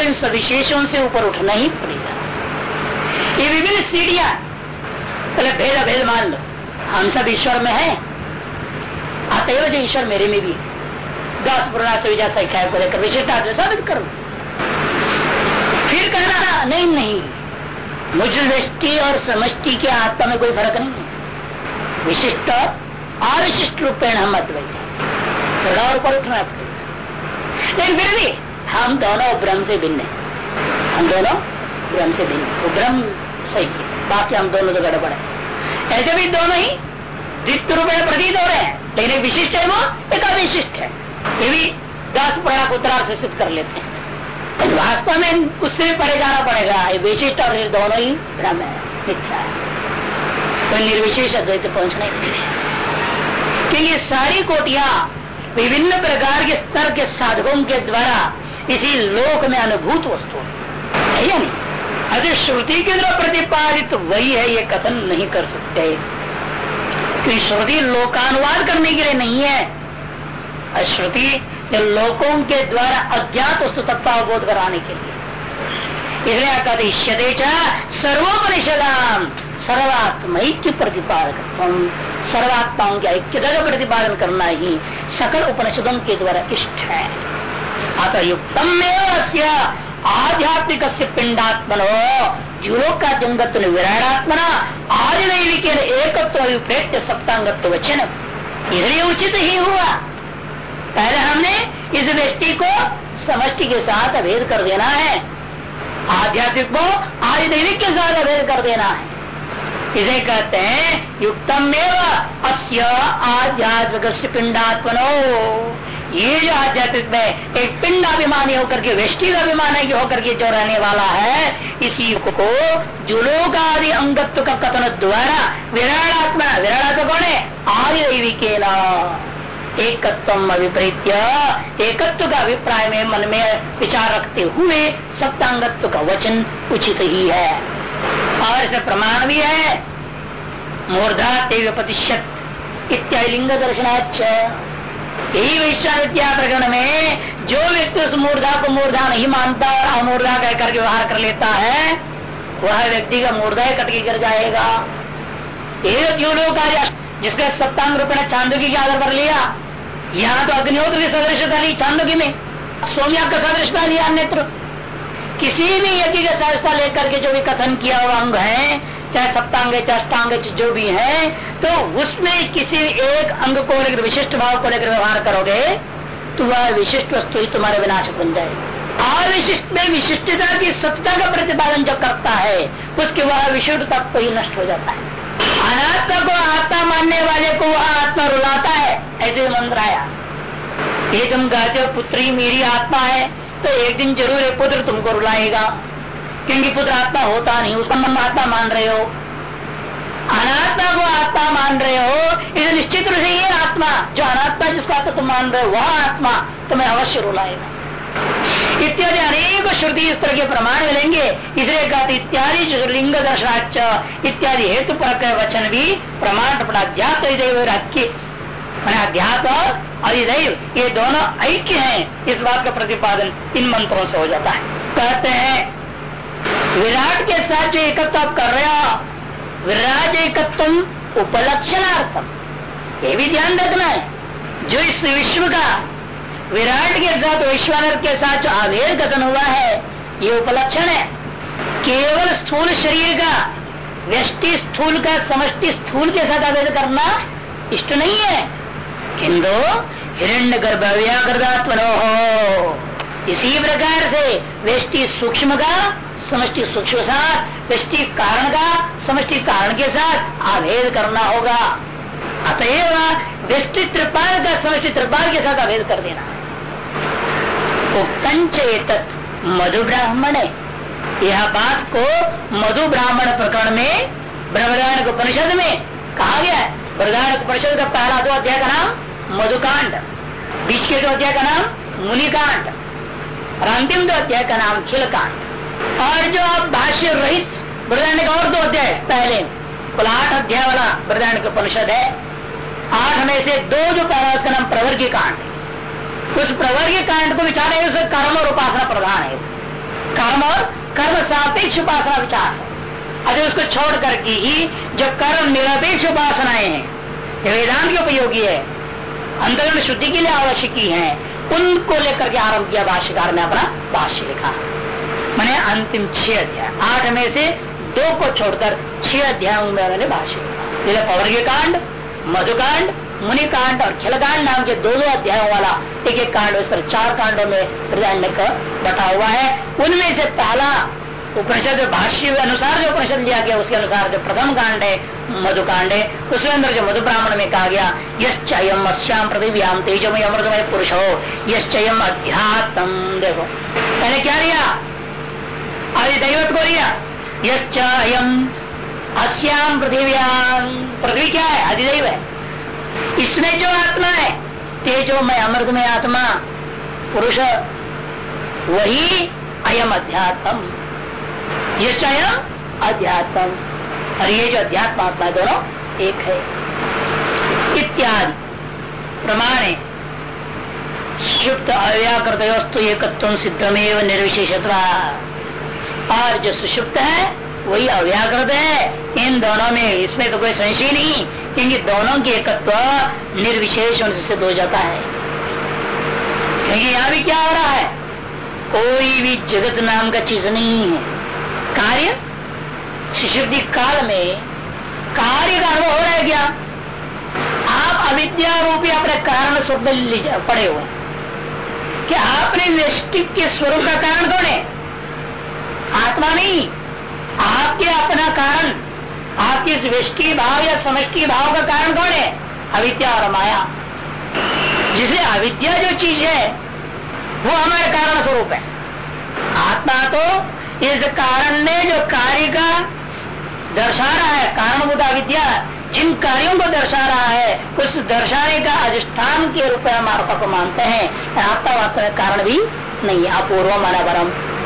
को इन सविशेषों से ऊपर उठना ही पड़ेगा। ये विभिन्न सीढ़ियाँ पहले भेद भेद मान लो। हम सब ईश्वर में है। अतएव जो ईश्वर मेरे में भी दस, पुराना सुविधा संख्या को लेकर विशिष्टता साबित करो। फिर कहना नहीं नहीं। मुझ व्यष्टि और समष्टि के आत्मा में कोई फ़र्क नहीं है। विशिष्ट अविशिष्ट रूपेण हम अद्वैत थोड़ा और ऊपर उठना पड़ेगा। लेकिन फिर भी हम दोनों ब्रह्म से भिन्न है। हम दोनों ब्रह्म से भिन्न वो ब्रह्म सही है। बाकी हम दोनों तो गड़बड़ है। ऐसे भी दोनों ही द्वित रूप में प्रतीत हो रहे हैं। लेकिन विशिष्ट है वो, एक अविशिष्ट है। ये भी दस परिणाम उत्तरार्थ से सिद्ध कर लेते हैं। वास्तव में उससे भी परे जाना पड़ेगा। ये विशिष्ट और दोनों ही भ्रम है। मिथ्या है। तो निर्विशेष अद्वैत पहुँचने के लिए क्योंकि सारी कोटियाँ विभिन्न प्रकार के स्तर के साधकों के द्वारा इसी लोक में अनुभूत वस्तु है। या नहीं? अरे श्रुति के द्वारा प्रतिपादित वही है, ये कथन नहीं कर सकते। कि श्रुति लोकानुवाद करने के लिए नहीं है। श्रुति लोकों के द्वारा अज्ञात वस्तु तत्व अवबोध कराने के लिए। इसलिए कहते सर्वोपनिषदाम सर्वात्मैक्य प्रतिपादक सर्वात्माओं के ऐक्यता का प्रतिपादन करना ही सकल उपनिषदों के द्वारा इष्ट है। अतः युक्तम आध्यात्मिक पिंडात्मनो जीवों का जंगत्व विराणात्मना आदि दैविक एकत्व अभिप्रेत्य सप्तांगत्व वचन इसलिए उचित ही हुआ। पहले हमने इस व्यक्ति को समष्टि के साथ अभेद कर देना है। आध्यात्मिक को आदि दैविक के साथ अभेद कर देना है। इसे कहते हैं युक्तम अस्य आध्यात्मिक पिंडात्मनो ये जो आध्यात्मिक में एक पिंड अभिमानी होकर के वेष्टि अभिमानी होकर के जो रहने वाला है, इसी को जुलोक आदि अंगत्व का कथन द्वारा विराणात्मा, विराणात्म कौन है? आदि दैवी एकत्व एकत्व का अभिप्राय में मन में विचार रखते हुए सप्तांगत्व का वचन उचित ही है। और इसे प्रमाण भी है, मूर्धा तेव्य प्रतिशत इत्यादि लिंग दर्शनाच यही विश्वाविद्या प्रकरण में जो व्यक्ति उस मूर्धा को मूर्धा नहीं मानता और अमूर्धा कहकर व्यवहार कर लेता है वह व्यक्ति का मूर्धा कट के गिर जाएगा एक क्यों लोग जिसका सप्तांग रुपये चांदोगी के आधार पर लिया यहाँ तो अग्निहोत्र की सदृशता ली चांदोगी में सोमया का सदृशता लिया नेत्र किसी भी यज्ञ का सदस्यता लेकर के जो भी कथन किया हुआ अंग है चाहे सप्तांग चाहे अष्टांग जो भी है तो उसमें किसी एक अंग को लेकर विशिष्ट भाव को लेकर व्यवहार करोगे तो वह विशिष्ट वस्तु ही तुम्हारे विनाशक बन जाएगी। अविशिष्ट में विशिष्टता की सत्ता का प्रतिपादन जो करता है, उसके वह विशुद्ध तत्व ही नष्ट हो जाता है। अनात्मा को आत्मा मानने वाले को वह आत्मा रुलाता है, ऐसे मंत्र आया। ये तुम हो, पुत्री मेरी आत्मा है तो एक दिन ज़रूर एक पुत्र तुमको रुलाएगा। क्योंकि पुत्र आत्मा होता नहीं, उसका मन आत्मा मान रहे हो। अनात्मा को आत्मा मान रहे हो, इसे निश्चित रूप से ये आत्मा, जो अनात्मा जिसको आत्मा तुम मान रहे हो, वह आत्मा तुम्हें अवश्य रुलाएगा इत्यादि अनेक श्रुति इस तरह के प्रमाण मिलेंगे। इसलिए कहते इत्यादि लिंग दर्शनाच इत्यादि हेतु पर वचन भी प्रमाण अध्यात्म अध्यात्म और अधिदैव ये दोनों ऐक्य हैं, इस बात का प्रतिपादन इन मंत्रों से हो जाता है। कहते हैं विराट के साथ जो एकत्व आप कर रहे हो, विराट एकत्व उपलक्षणार्थम। ये भी ध्यान रखना है। जो इस विश्व का, विराट के साथ वैश्वानर के साथ जो अभेद कथन हुआ है, ये उपलक्षण है। केवल स्थूल शरीर का, व्यष्टि स्थूल का, समष्टि स्थूल के साथ अभेद करना इष्ट नहीं है। किंतु हिरण्य गर्भ व्याकृतात्मनो हो इसी प्रकार से व्यष्टि सूक्ष्म का समष्टि सूक्ष्म साथ व्यष्टि कारण का, समष्टि कारण के साथ अभेद करना होगा। अतएव व्यष्टि त्रिपाल का, समष्टि त्रिपाल के साथ अभेद कर देना। उक्तंच मधु ब्राह्मण यह बात को मधु ब्राह्मण प्रकरण में ब्रह्मदान उपनिषद में कहा गया है। ब्रह्मदान उपनिषद का पहला दो अध्याय का नाम मधुकांड बीच के दो अध्याय का नाम मुनिकांड, और अंतिम दो अध्याय का नाम खिलकांड। और जो आप भाष्य रहित बृदारण्य का और दो अध्याय पहले कुल आठ अध्याय वाला बृदारण्य उपनिषद है, आठ में से दो जो पहला उसका नाम प्रवर्गी कांड। उस प्रवर्ग कांड को विचार है उसका कर्म और उपासना प्रधान है। कर्म और कर्म सापेक्ष उपासना विचार है। अगर उसको छोड़ करके ही जो कर्म निरपेक्ष उपासनाएँ हैं, जो वेदांत के उपयोगी है, अंतरण शुद्धि के लिए आवश्यक है, उनको लेकर के आरंभ किया भाष्यकार ने अपना भाष्य लिखा। मैंने अंतिम छह अध्याय। आठ में से दो को छोड़कर छह अध्यायों में मैंने भाष्य लिखा पवर्ग कांड मधुकांड, मुनिकांड और खिलकांड नाम के दो दो अध्यायों वाला एक एक कांड चार कांडों में हृदय बटा हुआ है। उनमें से पहला उपनिषद भाष्य अनुसार जो उपनिषद लिया गया, उसके अनुसार जो प्रथम कांड है, मधुकांड है। उसके अंदर जो मधु ब्राह्मण में कहा गया, यश्चयम अश्याम पृथ्व्याम तेजमय अमृतमय पुरुष हो यश्चयम अध्यात्म देखो। मैंने क्या लिया? आदि दैवत को लिया यश्चयम अश्याम पृथ्व्याम पृथ्वी क्या है अधिदैव है इसमें जो आत्मा है तेजो में अमृत में आत्मा पुरुष वही अयम अध्यात्म ये स्वयं अध्यात्म और ये जो अध्यात्म आत्मा दोनों एक है इत्यादि प्रमाण सुषुप्त अव्याकृत वस्तु एकत्व सिद्धमेव निर्विशेषत्वा और जो सुषुप्त है, वही अव्याकृत है। इन दोनों में इसमें तो कोई संशय नहीं, क्योंकि दोनों के एकत्व निर्विशेष उनसे सिद्ध हो जाता है। क्योंकि यहाँ भी क्या हो रहा है? कोई भी जगत नाम का चीज़ नहीं है। कार्य? शिशुद्धि काल में कार्य का अनुभव हो रहा है क्या? आप अविद्या रूपी अपने कारण स्वरूप पड़े हुए कि आपने व्यष्टि के स्वरूप का कारण कौन है आत्मा नहीं। आपके अपना कारण, आपके व्यष्टि भाव या समष्टि भाव का कारण कौन है? अविद्या और माया। जिसे अविद्या जो चीज़ है, वो हमारे कारण स्वरूप है। आत्मा तो इस कारण ने जो कार्य का दर्शा रहा है कारण कारणभूत अविद्या, जिन कार्यों को दर्शा रहा है, उस दर्शाने का अधिष्ठान के रूप में हम आत्मा को मानते हैं। आत्मा वास्तव में कारण भी नहीं है अपूर्वम अनावरम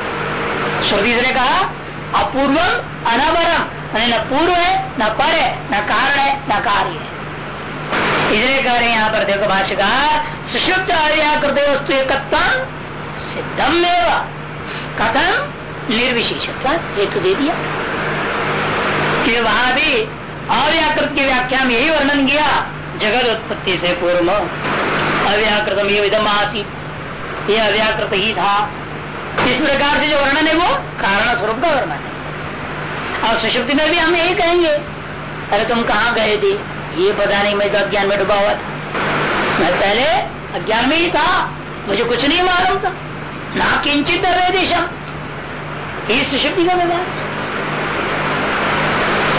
श्रुति ने कहा अपूर्वम अनावरम न पूर्व है, न पर है, न कारण है, न कार्य है. इसलिए कह रहे हैं यहाँ पर देखो भाषा सुषुप्त आर्याकृत वस्तु एकत्व सिद्धम कथम निर्विशेषत्व हेतु दे दिया कि वहाँ भी अव्याकृत की व्याख्या में यही वर्णन किया जगत उत्पत्ति से पूर्व। अव्याकृतम ये विधम आसित। ये अव्याकृत ही था। इस प्रकार से जो वर्णन है, वो कारण स्वरूप का वर्णन है। और सुषुप्ति में भी हम यही कहेंगे, अरे तुम कहाँ गए थे? ये पता नहीं, मैं तो अज्ञान में डूबा हुआ था। मैं पहले अज्ञान में ही था, मुझे कुछ नहीं मालूम था। ना किंचित वेदेशम ये सुषुप्ति का बता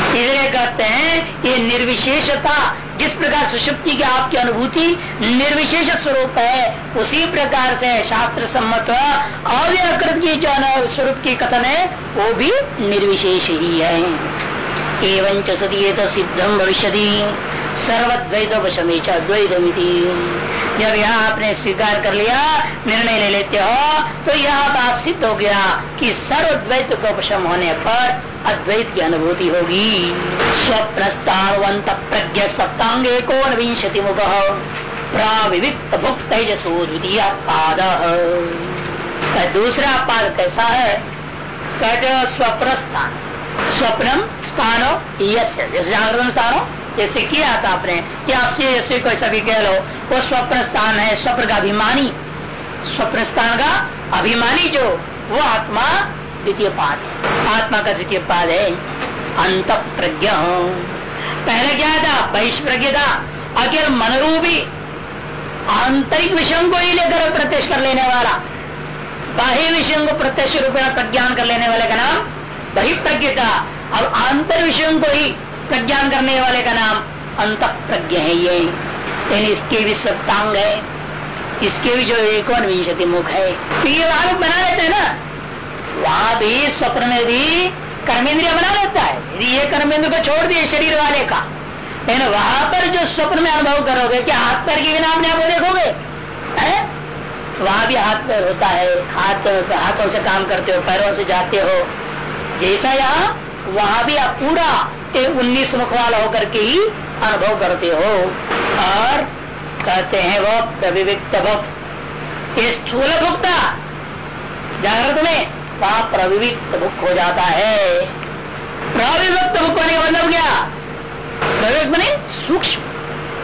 इसलिए कहते हैं, ये निर्विशेषता जिस प्रकार सुषुप्ति की आपकी अनुभूति निर्विशेष स्वरूप है, उसी प्रकार से शास्त्र सम्मत अव्याकृत की जो स्वरूप की कथन है, वो भी निर्विशेष ही है। एवं सदी ये तो सिद्धम भविष्य सर्वद्वैत वशमे जब यहाँ आपने स्वीकार कर लिया, निर्णय ले लेते हो तो यह बात सिद्ध हो गया कि सर्वद्वैत को उपशम होने पर अद्वैत की अनुभूति होगी। स्व स्वप्रस्तावंत प्रज्ञ सप्तांग एकोन विंशति मुख। प्रविविक्त भुक्त तेजसो द्वितीय पाद। दूसरा पाद कैसा है? कहते स्वप्न स्थान स्वप्नम स्थानो जागरण स्थानो जैसे किया था आपने या ऐसे कोई सभी कह लो, वो स्वप्न स्थान है, स्वप्न का अभिमानी। स्वप्न स्थान का अभिमानी जो, वो आत्मा द्वितीय पाद आत्मा का द्वितीय पाद है अंत प्रज्ञ पहले क्या था? बहिष्प्रज्ञ था। अकेल मनरूपी, आंतरिक विषयों को ही लेकर प्रत्यक्ष कर लेने वाला, बाह्य विषयों को प्रत्यक्ष रूप में प्रज्ञान कर लेने वाले का नाम बहिप्रज्ञता और आंतर विषयों को ही प्रज्ञान करने वाले का नाम अंत प्रज्ञ है ये। यानी इसके भी सप्तांग है। इसके भी जो एक विंशति मुख है। तो ये वहाँ बना लेते हैं ना। वहाँ भी स्वप्न में भी कर्मेंद्रिय बना लेता है। यदि ये कर्मेंद्र को छोड़ दिए शरीर वाले का, लेकिन वहाँ पर जो स्वप्न में अनुभव करोगे, क्या हाथ पैर के बिना अपने आप देखोगे? वहाँ भी हाथ पैर होता है। हाथ, हाथों से काम करते हो, पैरों से जाते हो। जैसा यहाँ वहाँ भी आप पूरा उन्नीस मुख वाला होकर के ही अनुभव करते हो। और कहते हैं वो प्रविविक्त भुक्त स्थूल भुक्ता जागृत में वहाँ प्रविविक्त भुक हो जाता है। प्रविविक्त भुक होने का मतलब क्या? प्रविविक्त बने सूक्ष्म,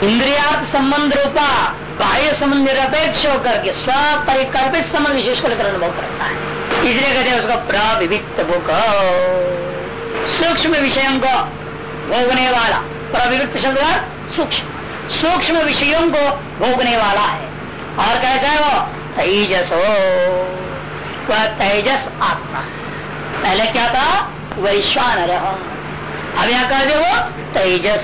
इंद्रियार्थ संबंध रूपा, बाह्य संबंध निरपेक्ष होकर के स्व परिकल्पित संबंध विशेष कर अनुभव करता है। इसलिए कहते हैं उसका प्रविविक्त भुक सूक्ष्म विषयों को भोगने वाला। प्रविविक्त शब्द सूक्ष्म। सूक्ष्म विषयों को भोगने वाला है। और कहता है वो, तेजस हो वह तेजस आत्मा पहले क्या था? वैश्वान अब यहाँ कह दे वो, तेजस।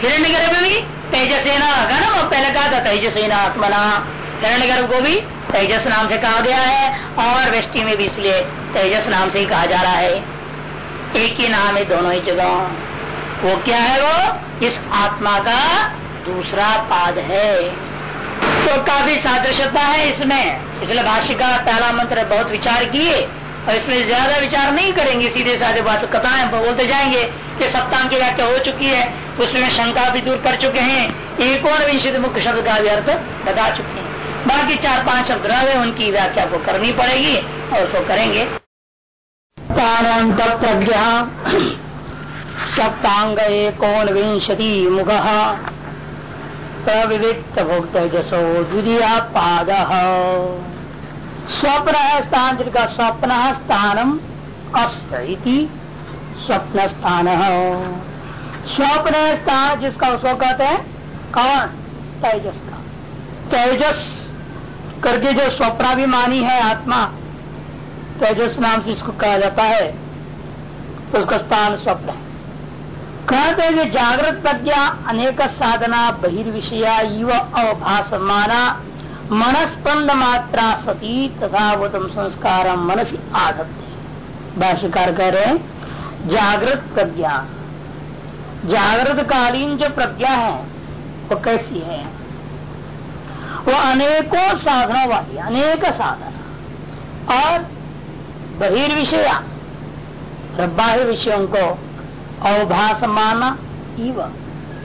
हिरण्य गर्भ भी तेजस है ना ना पहले कहा था तेजस है ना आत्मना हिरण्य गर्भ को भी तेजस नाम से कहा गया है। और वृष्टि में भी इसलिए तेजस नाम से ही कहा जा रहा है। एक ही नाम है दोनों ही जगह। वो क्या है वो? इस आत्मा का दूसरा पाद है। तो काफ़ी सादृश्यता है इसमें। इसलिए भाष्य का पहला मंत्र बहुत विचार किए और इसमें ज़्यादा विचार नहीं करेंगे, सीधे साधे बात कथाएँ बोलते जाएँगे। कि सप्ताह की व्याख्या हो चुकी है। उसमें शंका भी दूर कर चुके हैं। एक और विंशित मुख्य शब्द का भी अर्थ बता चुके हैं। बाकी चार पाँच शब्द रहे उनकी व्याख्या को करनी पड़ेगी और उसको करेंगे। प्रज्ञा सप्तांग एकोन विंशति मुख। प्रविविक्त भुक्त जसो द्वितीय पाद। स्वप्न स्थान जिनका स्वप्न स्थानम अस्त स्वप्न स्थान स्वप्न स्थान जिसका उसको कहते हैं? कौन? तेजस का। तेजस करके जो स्वप्नाभिमानी है आत्मा तेजस नाम से इसको कहा जाता है, उसका स्थान स्वप्न है। कहते हैं जागृत प्रज्ञा अनेक साधना बहिर्विषया युव अवभाषमाना मनस्पंद मात्रा सती तथा तुम संस्कार मनसी आधत्ते। भाष्यकार कह रहे हैं, जागृत प्रज्ञा। जागृत कालीन जो प्रज्ञा है, वो कैसी है? वो अनेकों साधनों वाली, अनेक साधना। और बहिर्विषया बाह्य विषयों को अवभाषमान इव।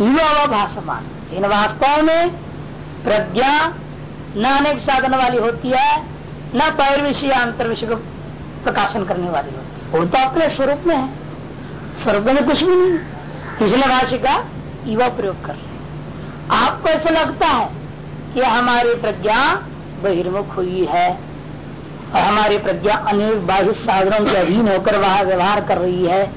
इव अवभाषमान इन वास्तव में प्रज्ञा न अनेक साधन वाली होती है, न पैर विषय अंतर विषय को प्रकाशन करने वाली होती है। वो तो अपने स्वरूप में है। स्वरूप में कुछ भी नहीं इसलिए राशि का युवा प्रयोग कर रहे आपको ऐसा लगता है कि हमारी प्रज्ञा बहिर्मुख हुई है। और हमारी प्रज्ञा अनेक बाह्य साधनों के अधीन होकर वहाँ व्यवहार कर रही है।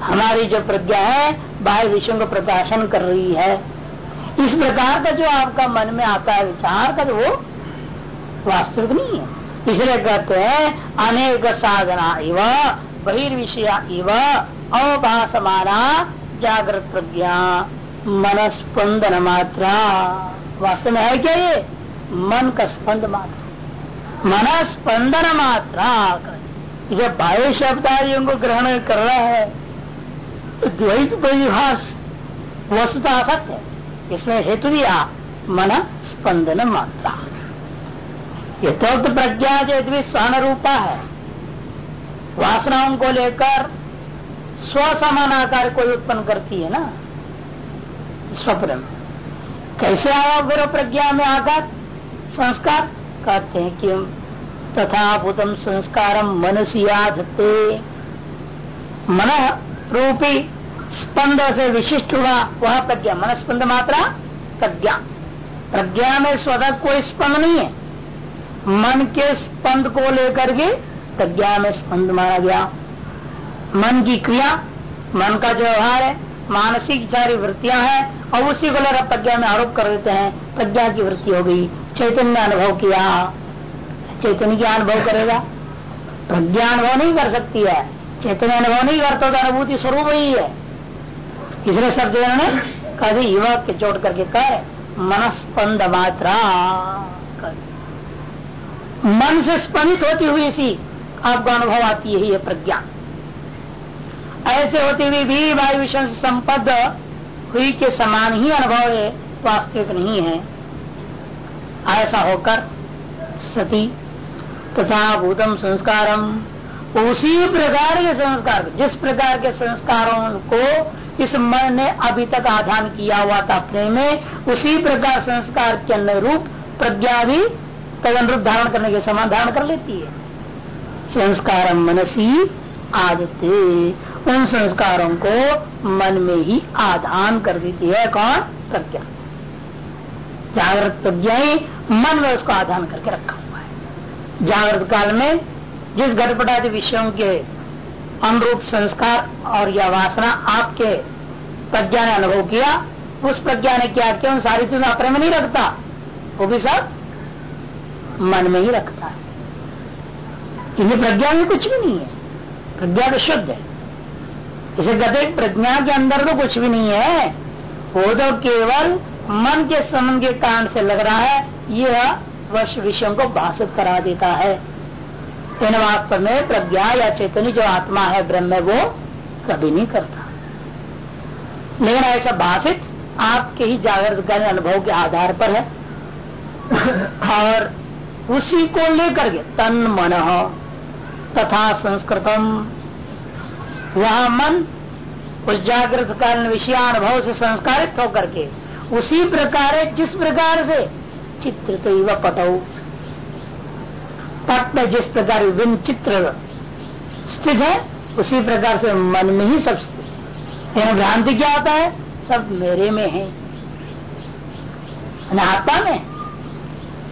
हमारी जो प्रज्ञा है, बाह्य विषयों को प्रकाशन कर रही है। इस प्रकार का जो आपका मन में आता है विचार का वो वास्तविक नहीं है। इसलिए कहते हैं, अनेक साधना इव, बहिर्विषया इव अवभाषमाना जागृत प्रज्ञा, मनस्पंदन मात्रा। वास्तव में है क्या ये? मन का स्पंद मात्रा। मन स्पंदन मात्रा जब बाह्य शब्द आदियों को ग्रहण कर रहा है द्वैत परिभाष वस्तुता असत्य इसमें हेतु दिया मन स्पंदन मात्रा यथोक्त प्रज्ञा जो सहन रूपा है। वासनाओं को लेकर स्व समानाकार कोई उत्पन्न करती है ना? स्वप्न में। कैसे आया फिर प्रज्ञा में आकर? संस्कार कहते हैं कि तथा भूतम संस्कार मनसी आधते मन रूपी स्पंद से विशिष्ट हुआ, वह प्रज्ञा। मन स्पंद मात्रा प्रज्ञा। प्रज्ञा में स्वतः कोई स्पंद नहीं है। मन के स्पंद को लेकर के प्रज्ञा में स्पंद मारा गया। मन की क्रिया, मन का जो व्यवहार है। मानसिक सारी वृत्तियाँ हैं, और उसी को लेकर प्रज्ञा में आरोप कर देते हैं, प्रज्ञा की वृत्ति हो गई, चैतन्य अनुभव किया। चैतन्य क्या अनुभव करेगा? प्रज्ञा अनुभव नहीं कर सकती है। चैतन्य अनुभव नहीं करता तो अनुभूति स्वरूप ही है। इसलिए सब जो ने कभी युवक के जोड़ करके कह, मनस्पंद मात्रा। मन से स्पंदित होती हुई इसी आपको अनुभव आती है प्रज्ञा। ऐसे होते हुए भी वायु विषय संपद हुई के समान ही अनुभव है, वास्तविक नहीं है। ऐसा होकर सती तथा भूतम संस्कारम, उसी प्रकार के संस्कार, जिस प्रकार के संस्कारों को इस मन ने अभी तक आधान किया हुआ था अपने में, उसी प्रकार संस्कार के अनुरूप प्रज्ञा भी तद अनुरूप धारण करने के समान धारण कर लेती है। संस्कार मनसी आदते। उन संस्कारों को मन में ही आधान कर देती है कौन? प्रज्ञा जागृत प्रज्ञा ही, मन में उसको आधान करके रखा हुआ है। जागृत काल में जिस घटपटादि विषयों के अनुरूप संस्कार और या वासना आपके प्रज्ञा ने अनुभव किया, उस प्रज्ञा ने क्या किया? उन सारी चीज़ें अपने में नहीं रखता। वो भी सब मन में ही रखता है। क्योंकि प्रज्ञा में कुछ भी नहीं है। प्रज्ञा तो शुद्ध है। इसे कहते प्रज्ञा के अंदर तो कुछ भी नहीं है। वो तो केवल मन के संबंध के कारण से लग रहा है। यह वश विषयों को भाषित करा देता है। इन वास्तव में प्रज्ञा या चैतन्य जो आत्मा है, ब्रह्म वो कभी नहीं करता। लेकिन ऐसा भाषित आपके ही जागृत अनुभव के आधार पर है। और उसी को लेकर के तन मन तथा संस्कृतम वह मन उस जागृत कालीन विषयानुभव से संस्कारित होकर के उसी प्रकार जिस प्रकार से चित्र तो युवा पटो पट में जिस प्रकार विभिन्न चित्र स्थित है, उसी प्रकार से मन में ही सब भ्रांति क्या होता है? सब मेरे में है। आत्मा में।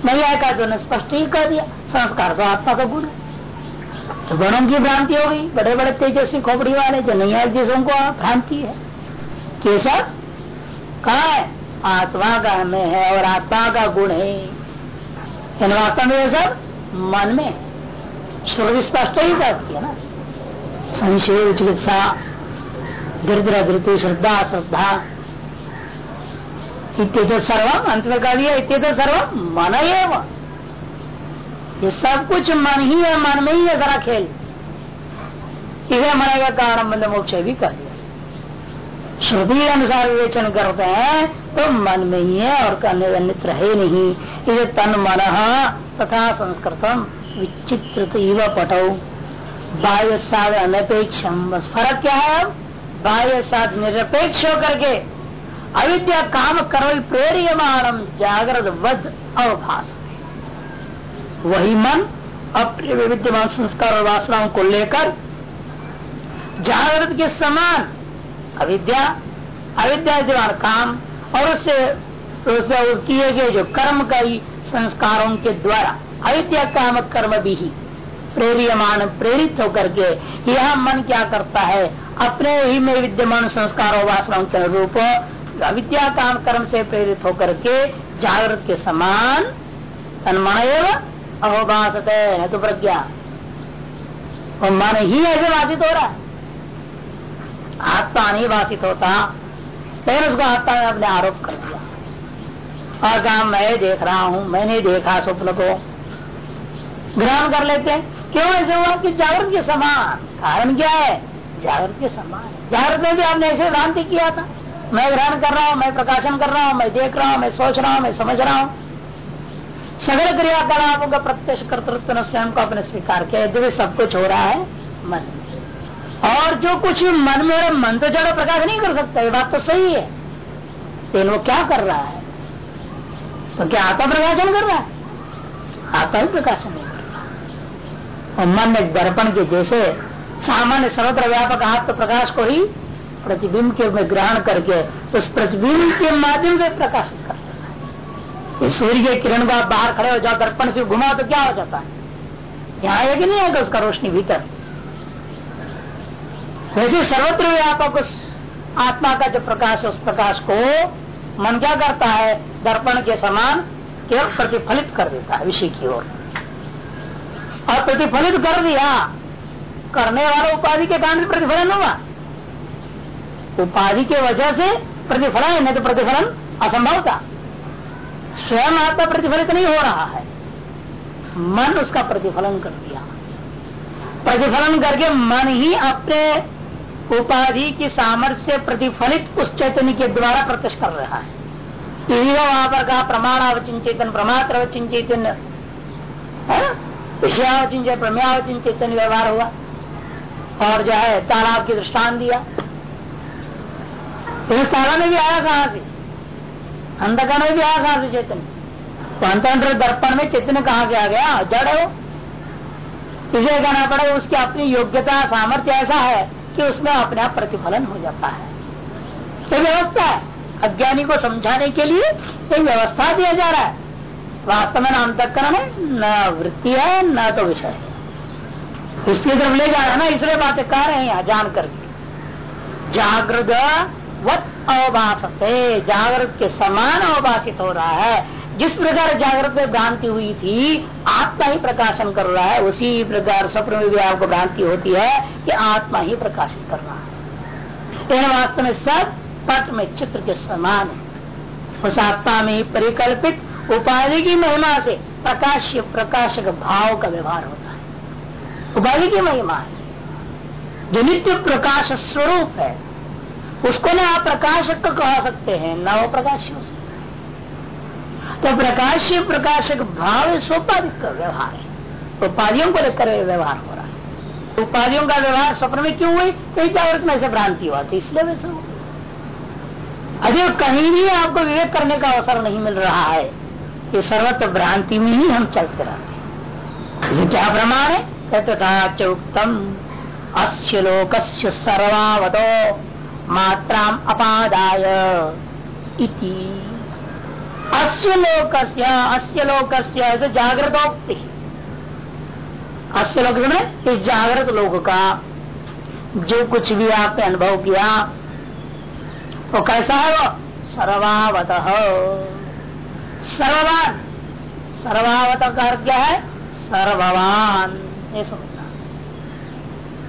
नहीं आएगा तो स्पष्ट ही कर दिया। संस्कार तो आत्मा का गुण है। तो गुणों की भ्रांति हो गई। बड़े बड़े तेजस्वी खोपड़ी वाले जो नहीं आए, जिसों को भ्रांति है। कैसा कहा है? आत्मा का में है और आत्मा का गुण है। वास्तव में सब मन में श्रुति स्पष्ट ही बात किया ना। संशय, चिकित्सा दृद्र धृति, श्रद्धा श्रद्धा। इत्य सर्वम, अंत में कह दिया इत्य सर्वम, मन एवं। ये सब कुछ मन ही है मन में ही है सारा खेल। इसे मन का कारण बंद मोक्ष भी कर दिया श्रुति अनुसार विवेचन करते हैं तो मन में ही है और करने अन्यत्र है नहीं। इसे तन मन तथा संस्कृतम विचित्र पटो। बाह्य साध अनपेक्षम। बस फ़र्क क्या है अब? बाह्य साध निरपेक्ष होकर के। अविद्या काम करो प्रेरियमाणम। जागृत वध अवभाष वही मन अप्रिय विद्यमान संस्कार और वासनाओं को लेकर जागृत के समान अविद्या अविद्या काम और उससे किए गए जो कर्म कई संस्कारों के द्वारा, अविद्या काम कर्म भी ही, प्रेरियमान, प्रेरित होकर के यह मन क्या करता है? अपने ही में विद्यमान संस्कारों वासनाओं के अनुरूप अविद्या काम कर्म से प्रेरित होकर के जागृत के समान तन्मण एवं अहोभाषत है तो प्रज्ञा। और मन ही ऐसे वासित हो रहा है। आत्मा नहीं वासित होता लेकिन उसको आत्मा ने अपने आरोप कर दिया। और कहा, मैं देख रहा हूँ मैंने देखा स्वप्न को। ग्रहण कर लेते हैं। क्यों ऐसे हुआ कि जागृत के समान? कारण क्या है? जागृत के समान। जागृत में भी आपने ऐसे भ्रांति किया था। मैं ग्रहण कर रहा हूँ, मैं प्रकाशन कर रहा हूँ, मैं देख रहा हूँ, मैं सोच रहा हूँ, मैं समझ रहा हूँ। सगल क्रियाकलापों का प्रत्यक्ष कर्तृत्व स्वयं को अपने स्वीकार किया। यदि सब कुछ हो रहा है, मन और जो कुछ मन में हो मन तो जड़ प्रकाश नहीं कर सकता, ये बात तो सही है। लेकिन वो क्या कर रहा है? तो क्या आता प्रकाशन कर रहा है? आता ही प्रकाशन नहीं कर रहा। और मन एक दर्पण के जैसे सामान्य सर्वत्र व्यापक आत्म प्रकाश को ही प्रतिबिंब के में ग्रहण करके उस प्रतिबिंब के माध्यम से प्रकाशित कर तो सूर्य के किरण बाहर खड़े हो जाओ, दर्पण से घुमा तो क्या हो जाता है? यहाँ है कि नहीं आएगा उसका रोशनी भीतर। वैसे सर्वत्र व्यापक उस आत्मा का जो प्रकाश उस प्रकाश को मन क्या करता है? दर्पण के समान केवल प्रतिफलित कर देता है, विषय की ओर। और प्रतिफलित कर दिया, करने वाला उपाधि के कारण प्रतिफलन होगा उपाधि के वजह से प्रतिफलन है नहीं तो प्रतिफलन असंभव था। स्वयं आत्मा प्रतिफलित नहीं हो रहा है। मन उसका प्रतिफलन कर दिया। प्रतिफलन करके मन ही अपने उपाधि की सामर्थ्य प्रतिफलित उस चैतन्य के द्वारा प्रत्यक्ष कर रहा है। वहाँ पर कहा प्रमाण अवचिन चेतन प्रमात्र अवचिन चेतन है ना? विषयावचिन चेतन प्रमेयावचिन चेतन व्यवहार हुआ। और जो है, तालाब की दृष्टान दिया। तो तालाब में भी आया कहा से? अंधकरण में भी आया कहा से चेतन। तो अंतर दर्पण में चेतन कहा से आ गया? जड़ हो इसे कहना पड़ेगा उसकी अपनी योग्यता, सामर्थ्य ऐसा है कि उसमें अपने आप प्रतिफलन हो जाता है। ये व्यवस्था है। अज्ञानी को समझाने के लिए एक व्यवस्था दिया जा रहा है। वास्तव में नाम तक करना न वृत्ति है, न तो विषय है। इसकी तरफ़ ले जा रहा है ना, इसलिए बातें कह रहे हैं जान करके। जागृत वत अवभाषते। जागृत के समान अवभाषित हो रहा है। जिस प्रकार जागृत में भ्रांति हुई थी, आत्मा ही प्रकाशन कर रहा है, उसी प्रकार स्वप्न में भी आपको भ्रांति होती है कि आत्मा ही प्रकाशित कर रहा है। इन वास्तव में सब पट में चित्र के समान है। उस आत्मा में परिकल्पित उपाधि की महिमा से प्रकाश प्रकाशक भाव का व्यवहार होता है। उपाधि की महिमा है। जो नित्य प्रकाश स्वरूप है उसको ना आप प्रकाशक कह सकते हैं, न वो प्रकाश हो सकता है तो प्रकाश प्रकाशक भाव सोपाधिक का व्यवहार है। उपाधियों को लेकर व्यवहार हो रहा है। उपाधियों का व्यवहार स्वप्न में क्यों हुई कई जागृत में से भ्रांति हुआ थी, इसलिए वैसे हो अभी कहीं भी आपको विवेक करने का अवसर नहीं मिल रहा है कि सर्वत्र भ्रांति में ही हम चलते रहते हैं। क्या प्रमाण है? तथा चौक्तम अस्य लोकस्य सर्वावतो। मात्राम अपादाय इति। अस्य अस्य लोकस्य जागृतोक्ति। अस्य लोक में इस जागृत लोक का। जो कुछ भी आपने अनुभव किया, वो कैसा है वो? सर्वावत। सर्ववान। सर्वावत का अर्थ क्या है? सर्ववान। ये समझना।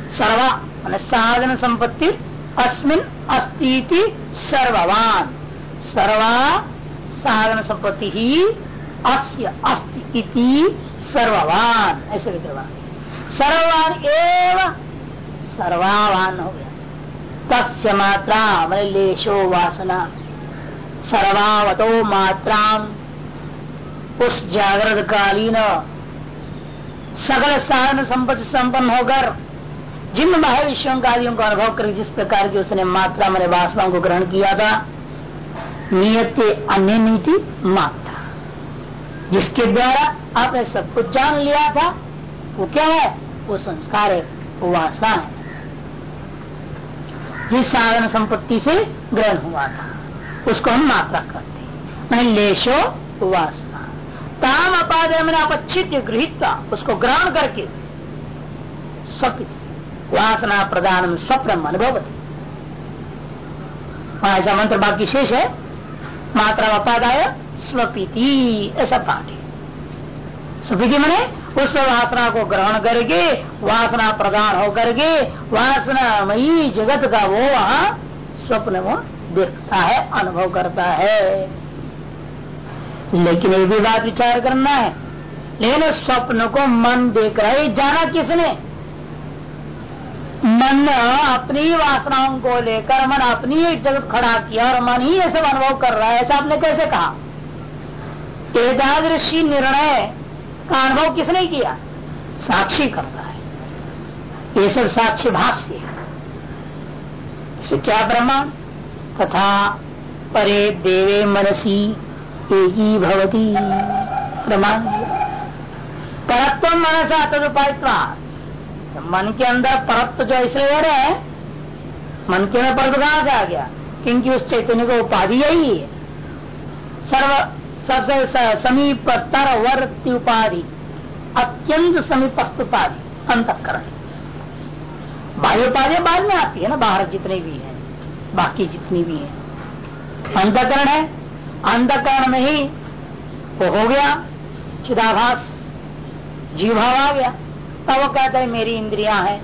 सर्वा मान साधन संपत्ति अस्मिन अस्ती सर्ववान। सर्वा साधन संपत्ति ही अस्य अस्ति सर्ववान। ऐसे विद्यमान सर्ववान एव सर्वावान हो गया। तस्य मात्रा मैंने लेशो वासना। सर्वावतो मात्रा उस जागृत कालीन सकल साधन संपत्ति संपन्न होकर जिन विषयों कार्यों को अनुभव कर, जिस प्रकार की उसने मात्रा मैंने वासनाओं को ग्रहण किया था, नियत अन्य नीति मात्रा, जिसके द्वारा आपने सब कुछ जान लिया था, वो क्या है? वो संस्कार है, वो वासना है, जिस साधन संपत्ति से ग्रहण हुआ था, उसको हम मात्रा करते हैं। लेशो वासना, ताम अपादय मैंने अपच्छित गृहित उसको ग्रहण करके स्वपित वासना प्रदान स्वप्न अनुभव ऐसा मंत्र बाकी शेष है। मात्रा अपादाय स्वपीति, ऐसा पाठ है। स्वपीति मैंने उस वासना को ग्रहण करके, वासना प्रदान होकर के वासनामयी जगत का वो वहाँ स्वप्न वो देखता है, अनुभव करता है। लेकिन ये भी बात विचार करना है। लेकिन स्वप्न को मन देख रहा है जाना किसने? मन अपनी वासनाओं को लेकर, मन अपनी एक जगत खड़ा किया और मन ही ऐसे अनुभव कर रहा है, ऐसा आपने कैसे कहा? एकादृशी निर्णय का अनुभव किसने किया? साक्षी करता है। ये सब साक्षी भाष्य है। क्या प्रमाण तथा परे देवे मनसी एक ही भवती प्रमाण परत्व मनसा तदुपायत्वा मन के अंदर परत्व जो इसलिए हो रहा है, मन के अंदर परत कहाँ से आ गया? क्योंकि उस चैतन्य को उपाधि यही है। सर्व, सबसे समीप तर वर्ती उपाधि, अत्यंत समीपस्थ उपाधि, अंतकरण। बाह्य उपाधि बाद में आती है ना, बाहर जितने भी है, बाकी जितनी भी है। अंतकरण है, अंतकरण में ही वो हो गया, चिदाभास जीवभाव आ गया। तब वो कहता है, मेरी इंद्रिया है।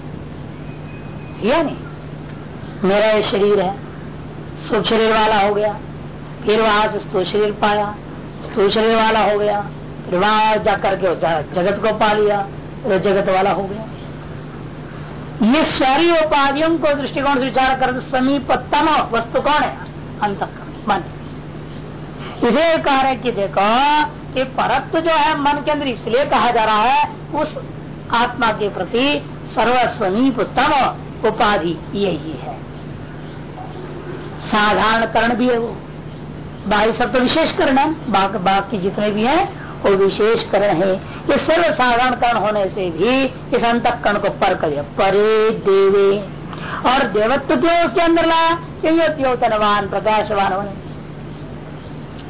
या नहीं। मेरा ये शरीर है। सुख शरीर वाला हो गया। फिर वहाँ से स्थूल शरीर पाया। स्थूल शरीर वाला हो गया। फिर वहाँ जाकर के जगत को पा लिया। फिर जगत वाला हो गया। ये सारी उपाधियों को दृष्टिकोण से विचार कर समीपतम वस्तु कौन है? अंत मन। इसे कह रहे कि देखो कि परत्व जो है मन के अंदर इसलिए कहा जा रहा है, उस आत्मा के प्रति सर्वस्वमीपतम उपाधि यही है। साधारण करण भी है वो। बाकी सब तो विशेष करण है। बाकी जितने भी हैं, वो विशेष करण है। ये सर्व साधारण कर्ण होने से भी इस अंत कर्ण को पर कर परे देवे। और देवत्व क्यों उसके अंदर लाया द्योतनवान, प्रकाशवान होने।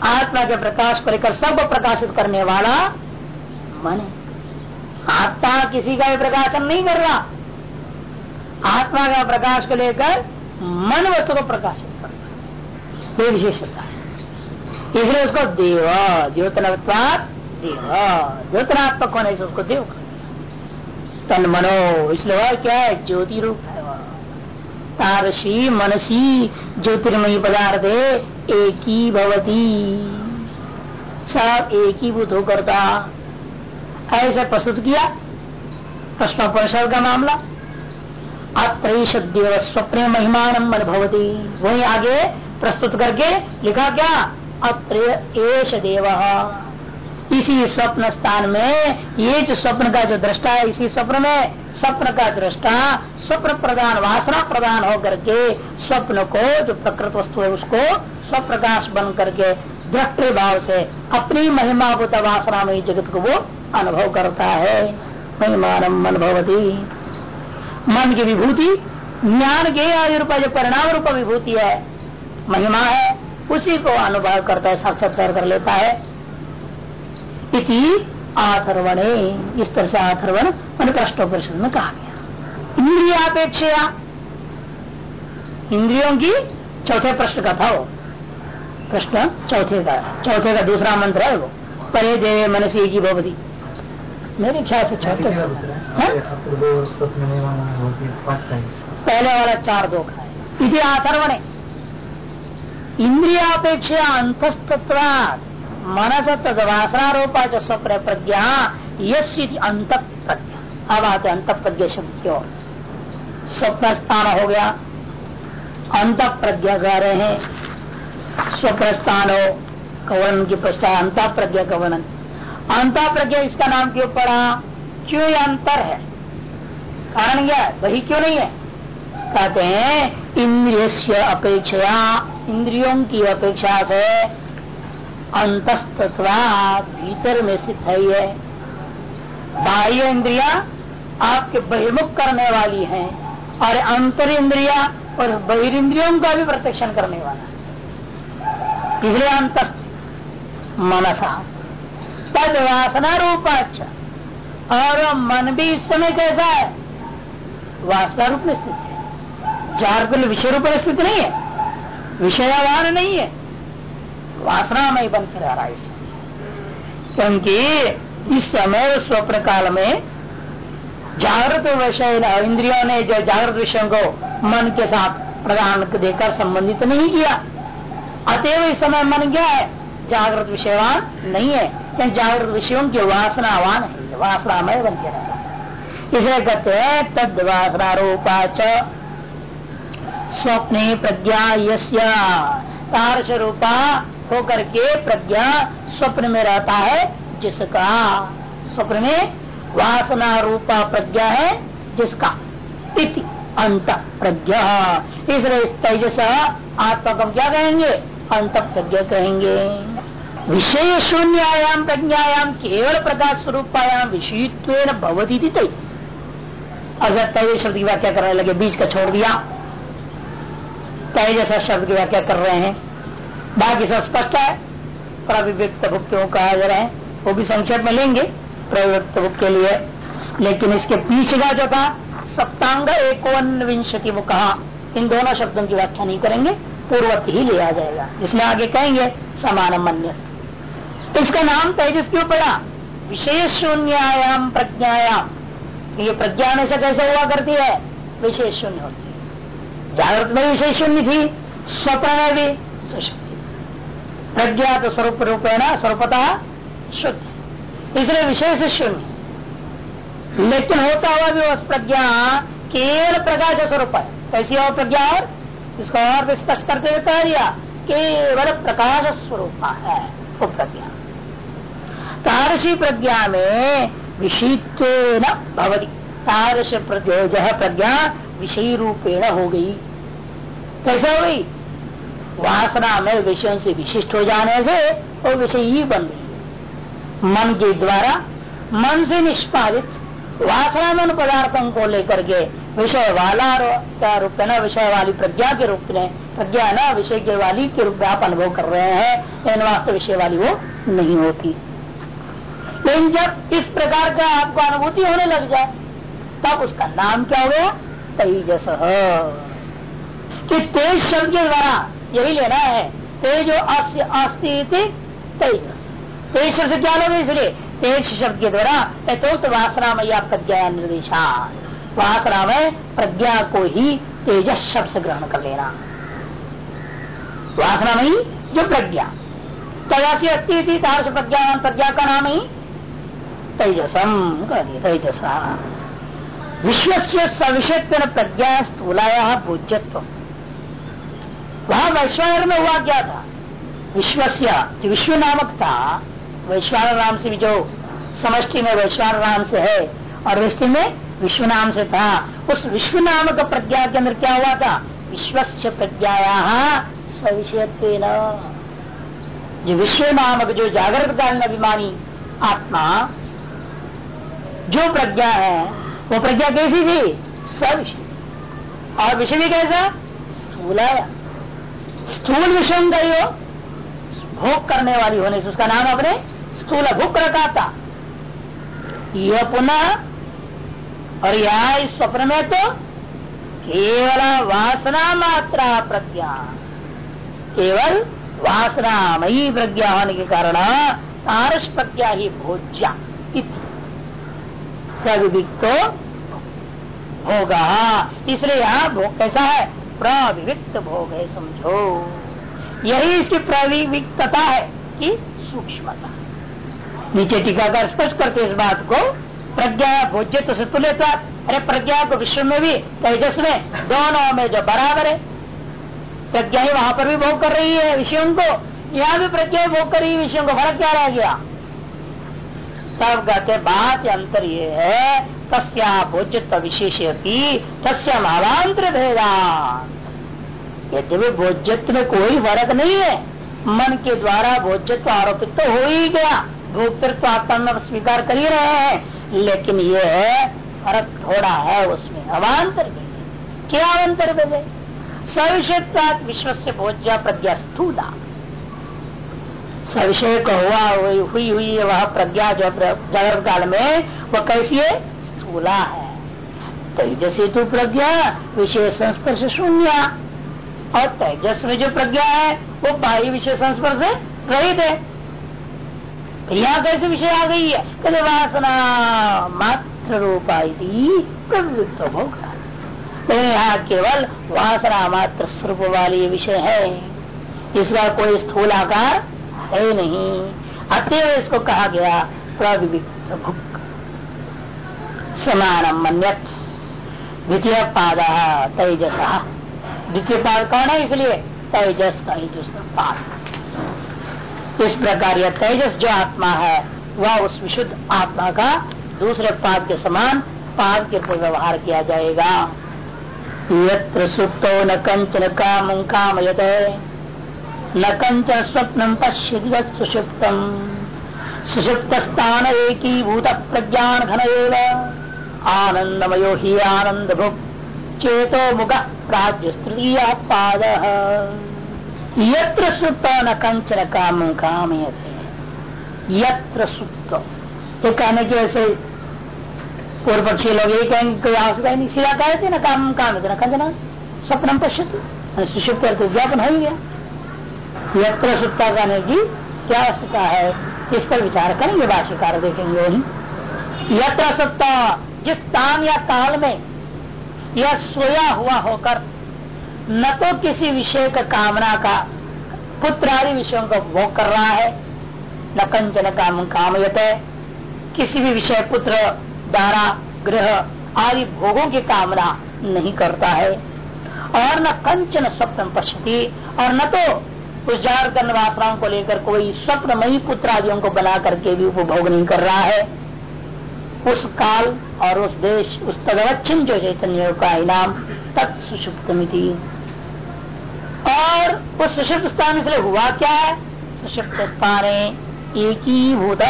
आत्मा के प्रकाश को लेकर सब प्रकाशित करने वाला मन है। आत्मा किसी का भी प्रकाशन नहीं कर रहा। आत्मा का प्रकाश को लेकर मन वस्तु को प्रकाशित कर ये विशेषता है। इसलिए उसको देव द्योतनत्वात देव। द्योतनात्मक होने से उसको देव तन मनो, इसलिए वह क्या है? ज्योति रूप है वह। तारसी, मनसी, ज्योतिर्मयी पदार्थ एक ही भवती। सब एक ही भूत होकर ऐसे प्रस्तुत किया? प्रश्न परिषद का मामला। अत्र स्वप्न महिमान भवती वही आगे प्रस्तुत करके लिखा क्या? अत्र देव। इसी स्वप्न स्थान में, ये जो स्वप्न का जो दृष्टा है, इसी स्वप्न में स्वप्न का दृष्टा, स्वप्न प्रदान, वासना प्रदान होकर के स्वप्न को, जो प्रकृत वस्तु है, उसको स्वप्रकाश बन करके दृष्टि भाव से अपनी महिमा को वासना में, जगत को वो अनुभव करता है। महिमान मन भवती मन की विभूति, ज्ञान के आदि रूप जो परिणाम रूप विभूति है, महिमा है, उसी को अनुभव करता है साक्षात्कार कर लेता है। इति आथर्वणे। इस तरह से आथर्वण मैंने प्रश्नोपरिषद में कहा गया। इंद्रियापेक्षा इंद्रियों की चौथे प्रश्न का था वो। प्रश्न चौथे का चौथे का दूसरा मंत्र है वो। परे देवे मनसी की भवती। मेरे ख्याल से चौथे हाँ? पहले वाला चार दो का है इति आथर्वणे इंद्रियापेक्षा अंतस्तत्वाद मनस तदवासनारूपा जो स्वप्न प्रज्ञा। यश अंत प्रज्ञा अब आते अंत प्रज्ञा शब्द की ओर। स्वप्न स्थान हो गया। अंत प्रज्ञा कह रहे हैं। स्वप्न स्थान हो। कवन की पश्चात अंत प्रज्ञा का वर्णन अंत प्रज्ञा इसका नाम क्यों पड़ा? क्यों ये अंतर है? कारण क्या है? वही क्यों नहीं है? कहते हैं इंद्रिय अपेक्षा इंद्रियों की अपेक्षा से अंतस्तत्वा भीतर में स्थित है ये। बाह्य इंद्रिया आपके बहिर्मुख करने वाली हैं और अंतर इंद्रिया और बहिर्ंद्रियों का भी प्रत्यक्षण करने वाला इसलिए अंतस्थ, मनसा। तद वासना रूप अच्छा और मन भी इस समय कैसा है? वासना रूप में स्थित है। झारखंड विषय रूप में स्थित नहीं है। विषयवान नहीं है। वासनामय बन के रह रहा है क्योंकि इस समय स्वप्न काल में जागृत विषय इंद्रियों ने जो जागृत विषयों को मन के साथ प्रदान देकर संबंधित नहीं किया। अतएव इस समय मन क्या है? जागृत विषयवान नहीं है। क्या जागृत विषयों की वासनावान है वासनामय बन के रहा इसे कहते हैं तद वासना रूपा स्वप्ने प्रज्ञा यश रूपा होकर के प्रज्ञा स्वप्न में रहता है, जिसका स्वप्न में वासना रूपा प्रज्ञा है, जिसका इति अंत प्रज्ञा। इसलिए इस तेजस आत्मा को क्या कहेंगे? अंत प्रज्ञा कहेंगे। विषय शून्यायाम प्रज्ञायाम केवल प्रकाश स्वरूपायाम विषयत्व भवती थी तेजस अगर तेज शब्द की व्याख्या करने लगे, बीच का छोड़ दिया। तेजस शब्द की व्याख्या कर रहे हैं। बाकी सब स्पष्ट है। प्रविव्यक्त भुक्तियों कहा जा रहे हैं। वो भी संक्षेप में लेंगे प्रविव्यक्त भुक्त के लिए। लेकिन इसके पीछे का जो था, सप्तांग एकोन विंशति वो कहा। इन दोनों शब्दों की व्याख्या नहीं करेंगे। पूर्वत ही लिया जाएगा। इसमें आगे कहेंगे, समान मन्य। इसका नाम तेजस क्यों पड़ा? विशेष शून्यायाम प्रज्ञायाम ये प्रज्ञा में से कैसे हुआ करती है? विशेष शून्य होती है। जागृत में विशेष शून्य थी, स्वप्न में भी सुशक्ति तो स्वरूप रूपेण, स्वरूपता शुद्ध। इसलिए विशेष शून्य। लेकिन होता हुआ भी उस प्रज्ञा केवल प्रकाश स्वरूप है। कैसी और प्रज्ञा? और इसको और स्पष्ट करते हुए कह दिया, केवल प्रकाश स्वरूप है, वो प्रज्ञा। तारसी प्रज्ञा में विषित्व न भवती। तारस प्रज्ञा विषय रूपेण हो गई। कैसे हो गई? वासना में विषयों से विशिष्ट हो जाने से वो विषय ही बन गई। मन के द्वारा मन से निष्पादित वासना पदार्थों को लेकर के विषय वाला रूप ना, विषय वाली प्रज्ञा के रूप में। प्रज्ञा ना, विषय के वाली के रूप में आप अनुभव कर रहे हैं लेकिन वास्तव विषय वाली वो नहीं होती। लेकिन जब इस प्रकार का आपको अनुभूति होने लग जाए, तब उसका नाम क्या हो गया? तेजस। कि तेज शब्द के द्वारा यही लेना है, तेज अस्थि तेजस। तेज शब्द से क्या लोगे इसलिए? तेज शब्द के द्वारा यथोक्त वासना मैया प्रज्ञा निर्देशा। वासना प्रज्ञा को ही तेजस शब्द से ग्रहण कर लेना। वासना जो प्रज्ञा। तदासी अस्थि थी प्रज्ञा प्रज्ञा का नाम ही तेजसम तेजसा विश्व से सविषय प्रज्ञा स्थूलाया भोज्यत्व वहाँ वैश्वानर में हुआ क्या था। विश्वस्य विश्व नामक था। वैश्वान नाम से भी जो समष्टि में वैश्वान नाम से है, और वृष्टि में विश्व नाम से था। उस विश्व नामक प्रज्ञा के अंदर क्या हुआ था? विश्व से प्रज्ञा सविषय जो विश्व नामक जो जागृत कालीन अभिमानी आत्मा जो प्रज्ञा है, वो प्रज्ञा कैसी थी? सविषय और विषय भी कैसा? स्थूल स्थूल विषय का ही भोग करने वाली होने से उसका नाम अपने स्थूल भूख रखा था। यह पुनः और यह इस स्वप्न में तो केवल वासना मात्रा प्रज्ञा। केवल वासनामयी प्रज्ञा होने के कारण तारस प्रज्ञा ही भोज्या। प्रविविक्तो होगा इसलिए यहाँ भोग कैसा है? प्रविविक्त भोग है, समझो। यही इसकी प्रविविकता है कि सूक्ष्मता। नीचे टीकाकार स्पष्ट करते इस बात को। प्रज्ञा भोज्य तो तुल्य अरे प्रज्ञा को विश्व में भी, तेजस में, दोनों में जो बराबर है। प्रज्ञा ही वहाँ पर भी भोग कर रही है विषयों को। यहाँ भी प्रज्ञा भोग कर रही है विषयों को। फ़र्क क्या रह गया? तब कहते बात अंतर ये है, तस्या भोज्यत्व विशेष तस्या भावांतर भेदा यद्यपि भोज्यत्व में कोई फ़र्क नहीं है। मन के द्वारा भोज्यत्व आरोपित तो हो ही गया। भोक्तृत्व आत्मा में स्वीकार कर ही रहे हैं। लेकिन ये है फ़र्क थोड़ा है उसमें। अवान्तर क्या अवंतर भेदे सविषय विश्व से भोज्या प्रज्ञा स्थूला सविषय को हुआ, हुई हुई है वह प्रज्ञा जो जागृत काल में, वह कैसी है? स्थूला है। तेजसी तो प्रज्ञा, विषय संस्पर्श शून्य। और तेजस में जो प्रज्ञा है, वो बाह्य विषय संस्पर्श रहित है। यहाँ कैसे विषय आ गई है? कहते, वासना मात्र रूपा प्रवृत्त होगा लेकिन यहाँ केवल वासना मात्र स्वरूप वाली विषय है। इसका कोई स्थूल आकार है नहीं। अतएव इसको कहा गया प्रविविक्त भुक समान मन्यत। द्वितीय पाद तेजस। द्वितीय पाद कौन है इसलिए? तेजस तेजस, पाद। इस प्रकार यह तेजस जो आत्मा है, वह उस विशुद्ध आत्मा का दूसरे पाद के समान पाद के व्यवहार किया जाएगा। यत्र सुप्तो न कंचन काम कामयत। न कंचन स्वप्न पश्य सुषुप्त। स्थान एक भूत प्रज्ञान घन आनंदमयो ही आनंद भुक चेतो मुख प्राज्य स्त्रीय पाद। यत्र सुप्त न कंचन काम काम यत्र सुप्त। तो कहने के ऐसे पूर्व पक्षी लोग यही कहेंगे आवश्यकता नहीं सीधा कहते ना, काम काम है ना कंचना स्वप्न पश्य सुषुप्त तो ज्ञापन हो ही गया। यत्र सुप्ता करने की क्या आवश्यकता है? इस पर विचार करेंगे भाष्यकार देखेंगे वही। यत्र सुप्ता जिस स्थान या काल में यह सोया हुआ होकर, न तो किसी विषय का कामना का पुत्र आदि विषयों का भोग कर रहा है, न कंचन काम कामयत किसी भी विषय, पुत्र, दारा ग्रह आदि भोगों की कामना नहीं करता है। और न कंचन स्वप्न पश्यति, और न तो उस जार कर्ण वासनाओं को लेकर कोई स्वप्नमयी पुत्र आदियों को बना करके भी उपभोग नहीं कर रहा है। उस काल और उस देश, उस तदवच्छिन्न जो चैतन्य का इनाम तत्सुषुप्तमिति। और उस सुषुप्त स्थान से हुआ क्या है? सुषुप्त स्थान एक ही भूत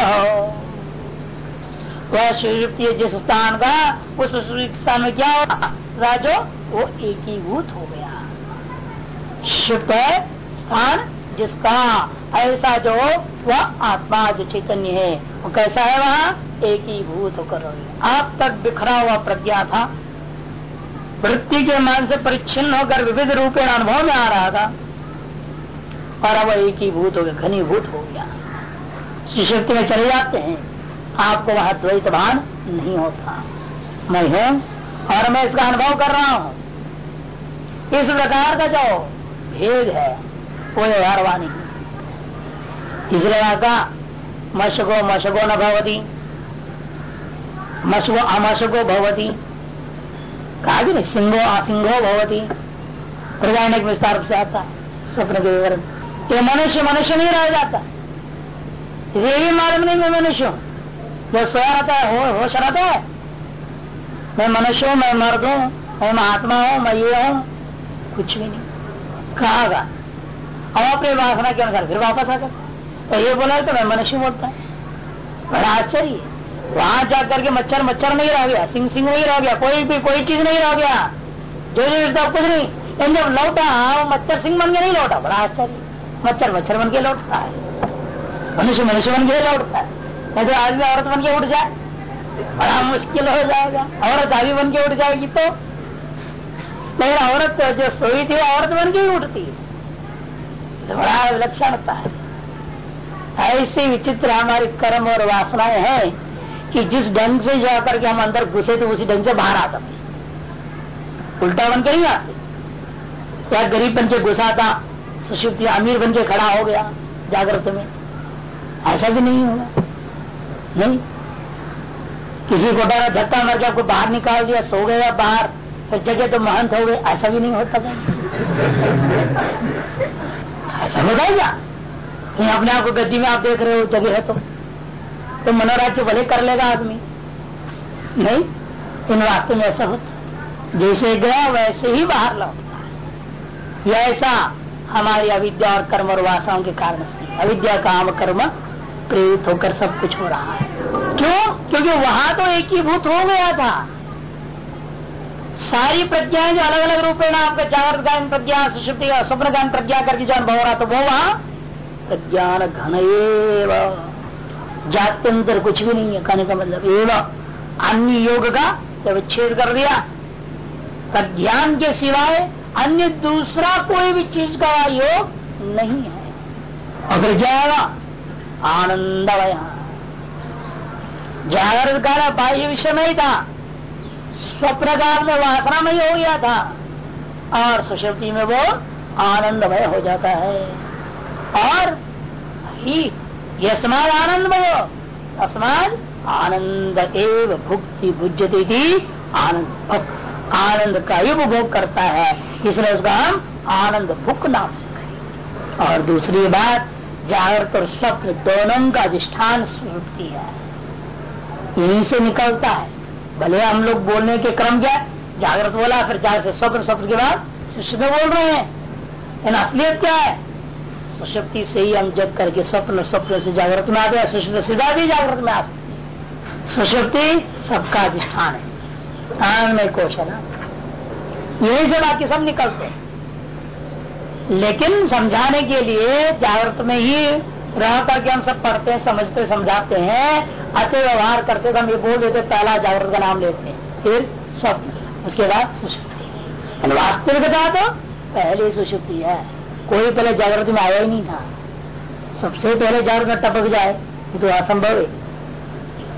वह सुषुप्ति जिस स्थान का, उस स्थान में क्या होगा जो वो एकीभूत हो गया। शुद्ध स्थान जिसका ऐसा जो वह आत्मा जो चैतन्य है, वो कैसा है वहाँ? एक ही भूत होकर आप तक बिखरा हुआ प्रज्ञा था। वृत्ति के मान से परिच्छिन्न होकर विविध रूपेण अनुभव में आ रहा था। और अब एक ही भूत हो गया, घनीभूत हो गया। सुशक्ति में चले जाते हैं। आपको वह द्वैत भान नहीं होता। मैं हूँ और मैं इसका अनुभव कर रहा हूँ। इस प्रकार का जो भेद है वो व्यवहारवा नहीं इसलिए का मशको मशको न भवती। मशको अमशको भवती। कहा भी नहीं सिंहो असिंहो भवती प्रजानक विस्तार से आता है स्वप्न के विवरण। ये मनुष्य मनुष्य नहीं रह जाता। ये भी मालूम नहीं मैं मनुष्य हूँ। जो सोया रहता है हो, होश रहता है। मैं मनुष्य हूँ मैं मर्द हूँ मैं महात्मा हूँ मैं ये हूँ। कुछ भी नहीं। कहा अब अपने वासना के अनुसार फिर वापस आ जाता तो ये बोला तो मैं मनुष्य बोलता है। बड़ा आश्चर्य। वहाँ जाकर के मच्छर मच्छर नहीं रह गया, सिंह सिंह नहीं रह गया, कोई भी, कोई चीज़ नहीं रह गया। जो जो नहीं कुछ नहीं। लेकिन जब लौटा वो मच्छर सिंह बन के नहीं लौटा। बड़ा आश्चर्य। मच्छर मच्छर बन के लौटता है। मनुष्य मनुष्य बन के लौटता है। नहीं तो आदमी औरत बन के उठ जाए। बड़ा मुश्किल हो जाएगा। औरत आदमी बन के उठ जाएगी तो। लेकिन औरत जो सोई थी, औरत बन के ही उठती। है बड़ा विलक्षणता है। ऐसे विचित्र हमारे कर्म और वासनाएँ हैं कि जिस ढंग से जाकर के हम अंदर घुसे तो उसी ढंग से बाहर आ सकते उल्टा बन के नहीं आते। या गरीब बन के घुसा था सुशिप्त अमीर बन के खड़ा हो गया जागृत में। ऐसा भी नहीं होगा। नहीं। किसी को डरा, धक्का मार के आपको बाहर निकाल दिया, सो गया बाहर, फिर जगह तो महंत हो गए ऐसा भी नहीं होता ऐसा हो जाएगा कहीं अपने आप को गद्दी में आप देख रहे हो जगह है तो तो मनोराज्य भले कर लेगा आदमी। नहीं इन वास्तव में ऐसा होता जैसे गया, वैसे ही बाहर लौटता यह ऐसा हमारी अविद्या और कर्म और वासाओं के कारण से। अविद्या, काम, कर्म प्रेरित होकर सब कुछ हो रहा है। क्यों? क्योंकि वहाँ तो एक ही भूत हो गया था। सारी प्रज्ञाएँ जो अलग अलग रूप में आपका जागृत गायन प्रज्ञा सुषुप्ति स्वप्न गायन प्रज्ञा करके जो अनुभव रहा तो वो वहाँ प्रज्ञान घन जात्यंतर कुछ भी नहीं है, कहने का मतलब एवं। अन्य योग का जब छेद कर दिया। प्रज्ञान के सिवाय अन्य दूसरा कोई भी चीज़ का योग नहीं है। अगर जाएगा आनंदमय जागृत काल बाह्य विषय में ही था। स्वप्न काल में वासना में हो गया था और सुशक्ति में वो आनंदमय हो जाता है। और ही यस्माद आनंदमय अस्माद आनंद एव भुक्ति भुजती थी आनंद आनंद का ही उपभोग करता है। इसलिए उसका हम आनंद भुक नाम से कहें और दूसरी बात, जागृत और स्वप्न दोनों का अधिष्ठान स्मृति है। यहीं से निकलता है। भले हम लोग बोलने के क्रम क्या जागृत बोला, फिर जागृत से स्वप्न स्वप्न के बाद सुशुद्ध बोल रहे हैं। इन असलियत क्या है? सुशक्ति से ही हम जग करके स्वप्न स्वप्न से जागृत में आते हैं सुशुद्ध सीधा भी जागृत में आ सकते सुशक्ति सबका अधिष्ठान है। स्थान में कोश है ना। यही से बाकी सब निकलते हैं। लेकिन समझाने के लिए जागृत में ही रह करके हम सब पढ़ते हैं, समझते, समझाते हैं, अति व्यवहार करते तो हम ये बोल देते, पहला जागृत का नाम लेते हैं, फिर स्वप्न उसके बाद सुशक्ति वास्तविकता तो पहले सुशक्ति है। कोई पहले जागृत में आया ही नहीं था। सबसे पहले जागृत टपक जाए, ये तो असंभव है।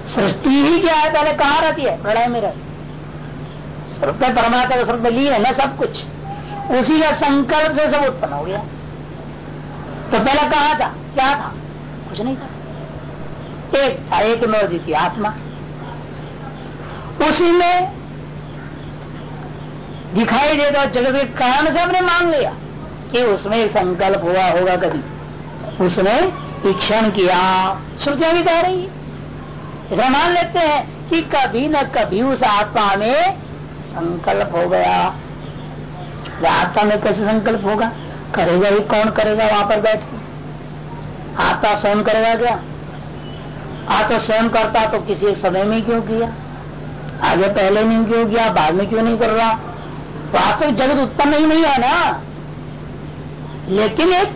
सृष्टि ही क्या है? पहले कहा रहती है? प्रलय में रहती स्वरूप परमात्मा का स्वरूप ली है ना सब कुछ। उसी का संकल्प से सब उत्पन्न हो गया। तो पहले कहा था? क्या था? कुछ नहीं था। एक था एक थी, आत्मा। उसी में दिखाई देता जगत के कारण से हमने मान लिया कि उसमें संकल्प हुआ होगा कभी। उसने ईक्षण किया श्रुतियाँ भी कह रही है। मान लेते हैं कि कभी न कभी उस आत्मा में संकल्प हो गया। आत्मा में कैसे संकल्प होगा? करेगा ही कौन करेगा वहाँ पर बैठ के? आत्मा स्वयं करेगा क्या? आ तो स्वयं करता तो किसी एक समय में क्यों किया? आगे पहले नहीं क्यों किया, बाद में क्यों नहीं कर रहा? वास्तविक जगत उत्पन्न ही नहीं है ना? लेकिन एक,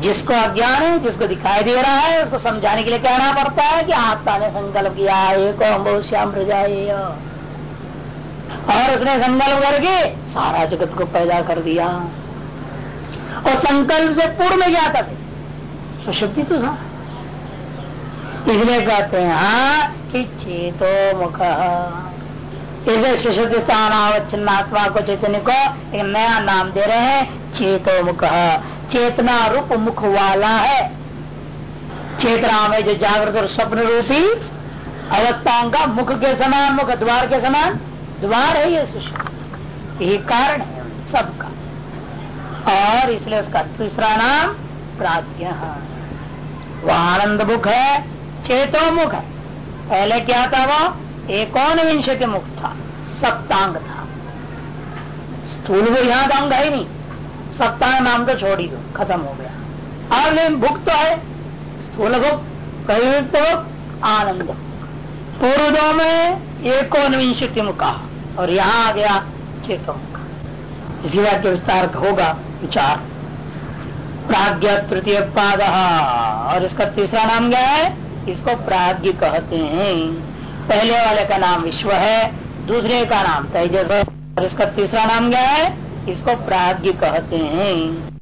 जिसको अज्ञान है, जिसको दिखाई दे रहा है, उसको समझाने के लिए कहना पड़ता है कि आत्मा ने संकल्प किया, एक श्याम और उसने संकल्प करके सारा जगत को पैदा कर दिया। और संकल्प से पूर्व में क्या सुशक्ति तो था। इसलिए कहते हैं हाँ कि चेतो मुख। इसे सुशक्ति स्थान अवच्छिन्नात्मा को चैतन्य को एक नया नाम दे रहे हैं, चेतो मुख। चेतना रूप मुख वाला है। चेतना में जो जागृत और स्वप्न रूपी अवस्थाओं का मुख के समान, मुख द्वार के समान द्वार है ये सुशक्ति। यही कारण है सबका। और इसलिए उसका तीसरा नाम प्राज्ञ। वह आनंद मुख है चेतो मुख है। पहले क्या था वो? एकोन विंशति मुख था, सप्तांग था। स्थूल वो यहाँ अंग है नहीं। सप्तांग नाम तो छोड़ ही दो, खत्म हो गया। और लेकिन भुक तो है। स्थूल भुक प्रयुक्त भुक आनंद पूर्व में एकोन विंशति मुखा, और यहाँ आ गया चेतो मुख इसी बात के विस्तार होगा विचार। प्राज्ञ तृतीय पाद और इसका तीसरा नाम क्या है? इसको प्राज्ञ कहते हैं। पहले वाले का नाम विश्व है, दूसरे का नाम तेजस और इसका तीसरा नाम क्या है? इसको प्राज्ञ कहते हैं।